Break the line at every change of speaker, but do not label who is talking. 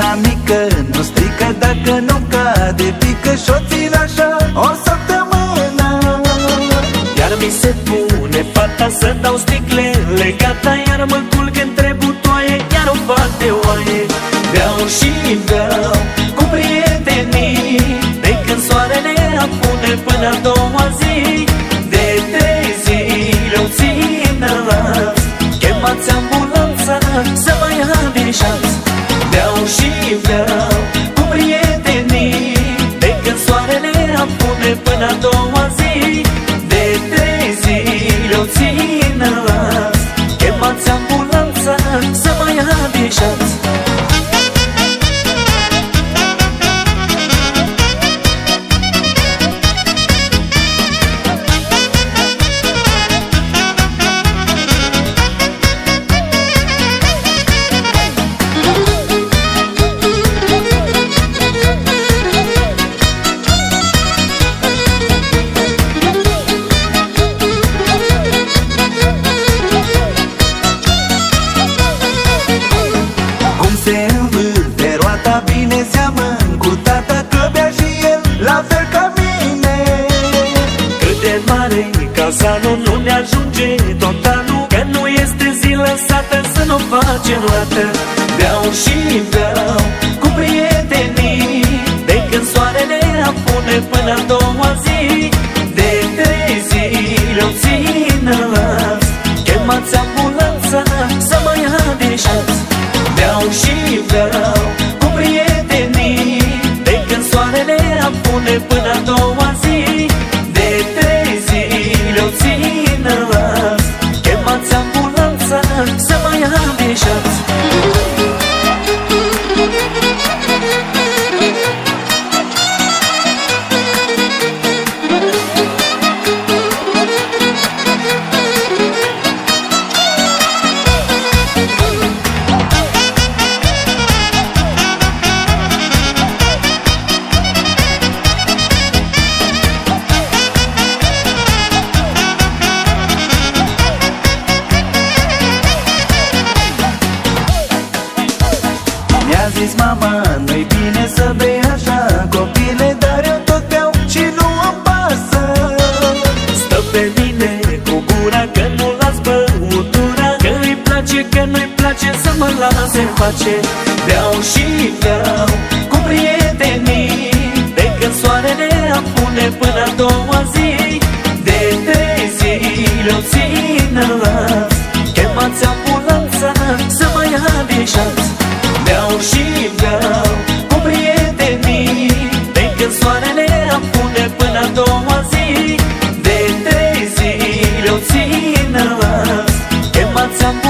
mașina mică Nu strică dacă nu cade Pică și-o țin așa o săptămână.
Iar mi se pune fata să dau sticlele Gata, iar mă culc între butoaie Iar o fac de oaie. Beau și beau cu prietenii De când soarele apune până a doua zi zile
învârte roata bine seamăn Cu tata că bea și el la fel ca mine.
Cât de mare casa nu, nu ne ajunge tot anul Că nu este zi lăsată să nu facem roată. Beau și beau cu prietenii. De când soarele apune până a doua zi De trei zile o țină las. Chemați ambulanța să mă ia din șanț Beau și beau apune până a
zis mama, nu-i bine să bei așa Copile, dar eu tot beau și nu îmi pasă.
Stă pe mine cu gura că nu las băutura Că îi place, că nu-i place să mă lase în pace. Beau și beau cu prietenii De când soarele apune până a doua zi. De trei zile o țină las Chemați ambulanța Santa